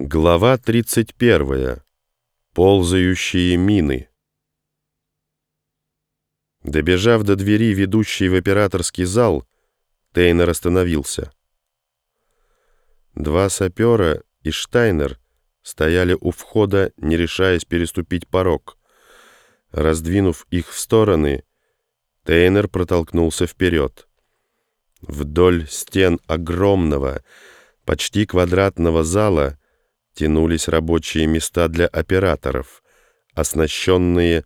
Глава 31. Ползающие мины. Добежав до двери, ведущей в операторский зал, Тейнер остановился. Два сапера и Штайнер стояли у входа, не решаясь переступить порог. Раздвинув их в стороны, Тейнер протолкнулся вперед. Вдоль стен огромного, почти квадратного зала — тянулись рабочие места для операторов, оснащенные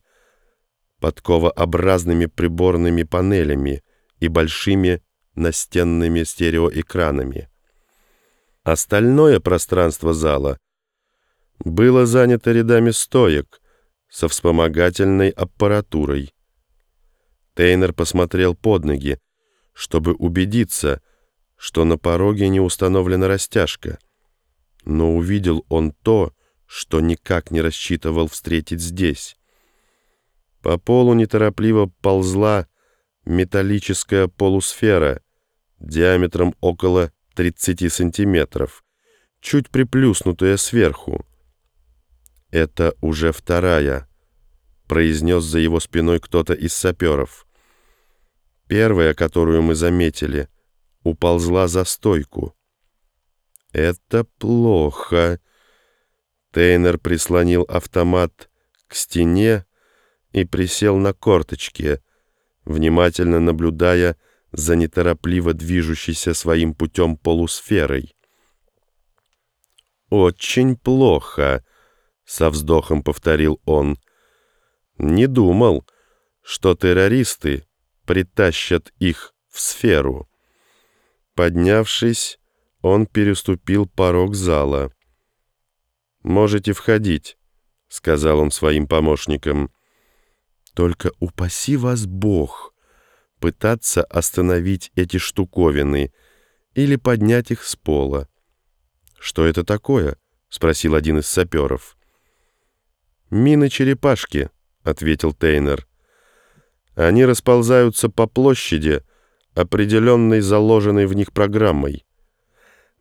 подковообразными приборными панелями и большими настенными стереоэкранами. Остальное пространство зала было занято рядами стоек со вспомогательной аппаратурой. Тейнер посмотрел под ноги, чтобы убедиться, что на пороге не установлена растяжка — но увидел он то, что никак не рассчитывал встретить здесь. По полу неторопливо ползла металлическая полусфера диаметром около 30 сантиметров, чуть приплюснутая сверху. «Это уже вторая», — произнес за его спиной кто-то из саперов. «Первая, которую мы заметили, уползла за стойку». «Это плохо». Тейнер прислонил автомат к стене и присел на корточки, внимательно наблюдая за неторопливо движущейся своим путем полусферой. «Очень плохо», — со вздохом повторил он. «Не думал, что террористы притащат их в сферу». Поднявшись, он переступил порог зала. «Можете входить», — сказал он своим помощникам. «Только упаси вас Бог пытаться остановить эти штуковины или поднять их с пола». «Что это такое?» — спросил один из саперов. «Мины-черепашки», — ответил Тейнер. «Они расползаются по площади, определенной заложенной в них программой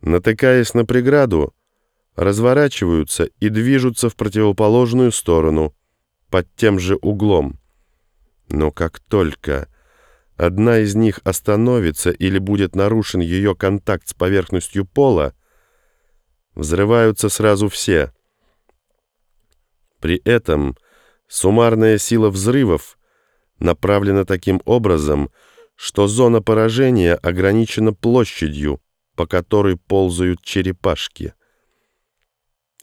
натыкаясь на преграду, разворачиваются и движутся в противоположную сторону, под тем же углом. Но как только одна из них остановится или будет нарушен ее контакт с поверхностью пола, взрываются сразу все. При этом суммарная сила взрывов направлена таким образом, что зона поражения ограничена площадью, по которой ползают черепашки.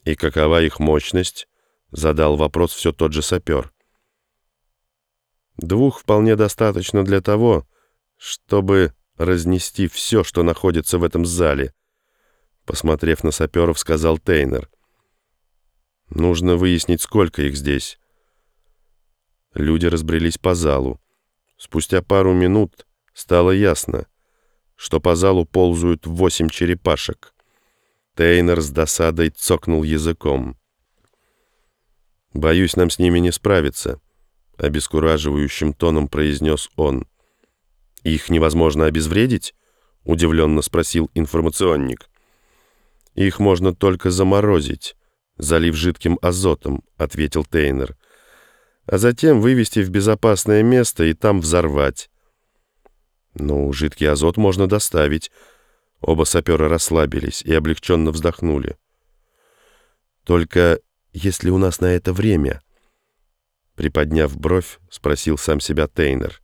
«И какова их мощность?» — задал вопрос все тот же сапер. «Двух вполне достаточно для того, чтобы разнести все, что находится в этом зале», — посмотрев на саперов, сказал Тейнер. «Нужно выяснить, сколько их здесь». Люди разбрелись по залу. Спустя пару минут стало ясно — что по залу ползают восемь черепашек. Тейнер с досадой цокнул языком. «Боюсь, нам с ними не справиться», — обескураживающим тоном произнес он. «Их невозможно обезвредить?» — удивленно спросил информационник. «Их можно только заморозить, залив жидким азотом», — ответил Тейнер. «А затем вывести в безопасное место и там взорвать. «Ну, жидкий азот можно доставить». Оба сапера расслабились и облегченно вздохнули. «Только если у нас на это время?» Приподняв бровь, спросил сам себя Тейнер.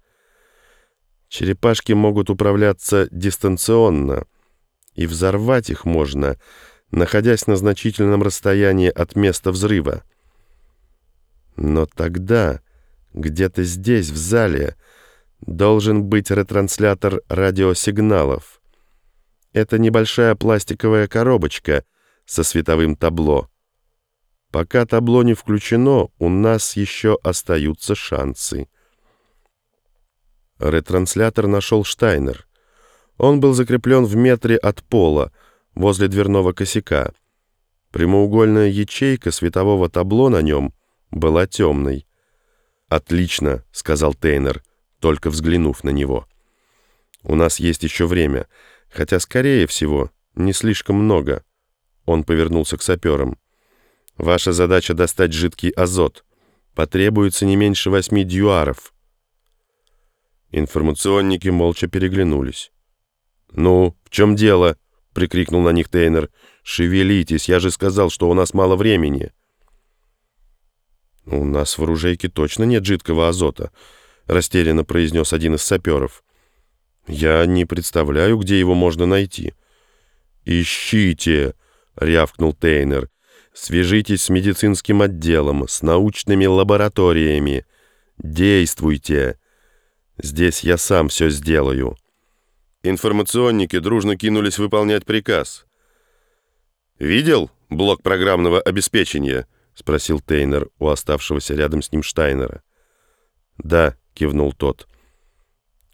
«Черепашки могут управляться дистанционно, и взорвать их можно, находясь на значительном расстоянии от места взрыва. Но тогда, где-то здесь, в зале, должен быть ретранслятор радиосигналов. Это небольшая пластиковая коробочка со световым табло. Пока табло не включено, у нас еще остаются шансы. Ретранслятор нашел Штайнер. Он был закреплен в метре от пола, возле дверного косяка. Прямоугольная ячейка светового табло на нем была темной. «Отлично», — сказал Тейнер только взглянув на него. «У нас есть еще время, хотя, скорее всего, не слишком много. Он повернулся к саперам. «Ваша задача — достать жидкий азот. Потребуется не меньше восьми дюаров». Информационники молча переглянулись. «Ну, в чем дело?» — прикрикнул на них Тейнер. «Шевелитесь, я же сказал, что у нас мало времени». «У нас в оружейке точно нет жидкого азота», — растерянно произнес один из саперов. «Я не представляю, где его можно найти». «Ищите!» — рявкнул Тейнер. «Свяжитесь с медицинским отделом, с научными лабораториями. Действуйте! Здесь я сам все сделаю». Информационники дружно кинулись выполнять приказ. «Видел блок программного обеспечения?» — спросил Тейнер у оставшегося рядом с ним Штайнера. «Да», — кивнул тот.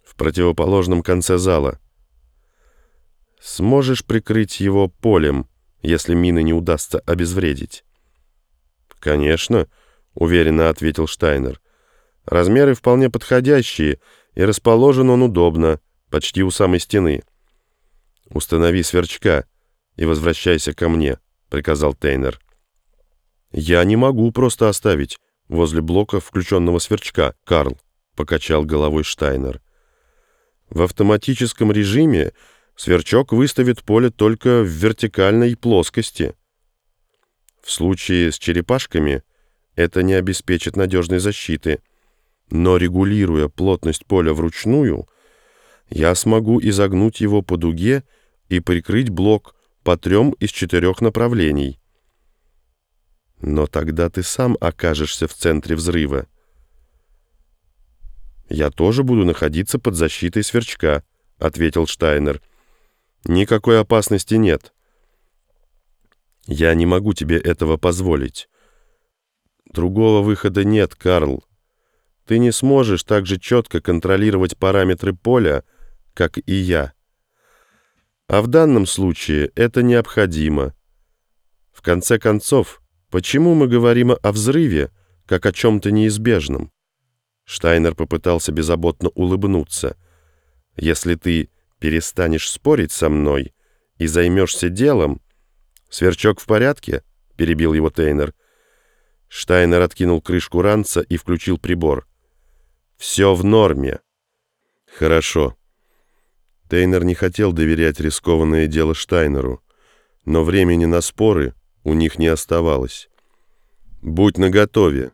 «В противоположном конце зала. Сможешь прикрыть его полем, если мины не удастся обезвредить?» «Конечно», — уверенно ответил Штайнер. «Размеры вполне подходящие, и расположен он удобно, почти у самой стены». «Установи сверчка и возвращайся ко мне», — приказал Тейнер. «Я не могу просто оставить возле блока включенного сверчка, Карл», — покачал головой Штайнер. «В автоматическом режиме сверчок выставит поле только в вертикальной плоскости. В случае с черепашками это не обеспечит надежной защиты, но регулируя плотность поля вручную, я смогу изогнуть его по дуге и прикрыть блок по трем из четырех направлений. Но тогда ты сам окажешься в центре взрыва. «Я тоже буду находиться под защитой сверчка», — ответил Штайнер. «Никакой опасности нет. Я не могу тебе этого позволить. Другого выхода нет, Карл. Ты не сможешь так же четко контролировать параметры поля, как и я. А в данном случае это необходимо. В конце концов, Почему мы говорим о взрыве, как о чем-то неизбежном? Штайнер попытался беззаботно улыбнуться. Если ты перестанешь спорить со мной и займешься делом... Сверчок в порядке? Перебил его Тейнер. Штайнер откинул крышку ранца и включил прибор. «Все в норме». «Хорошо». Тейнер не хотел доверять рискованное дело Штайнеру, но времени на споры у них не оставалось. «Будь наготове»,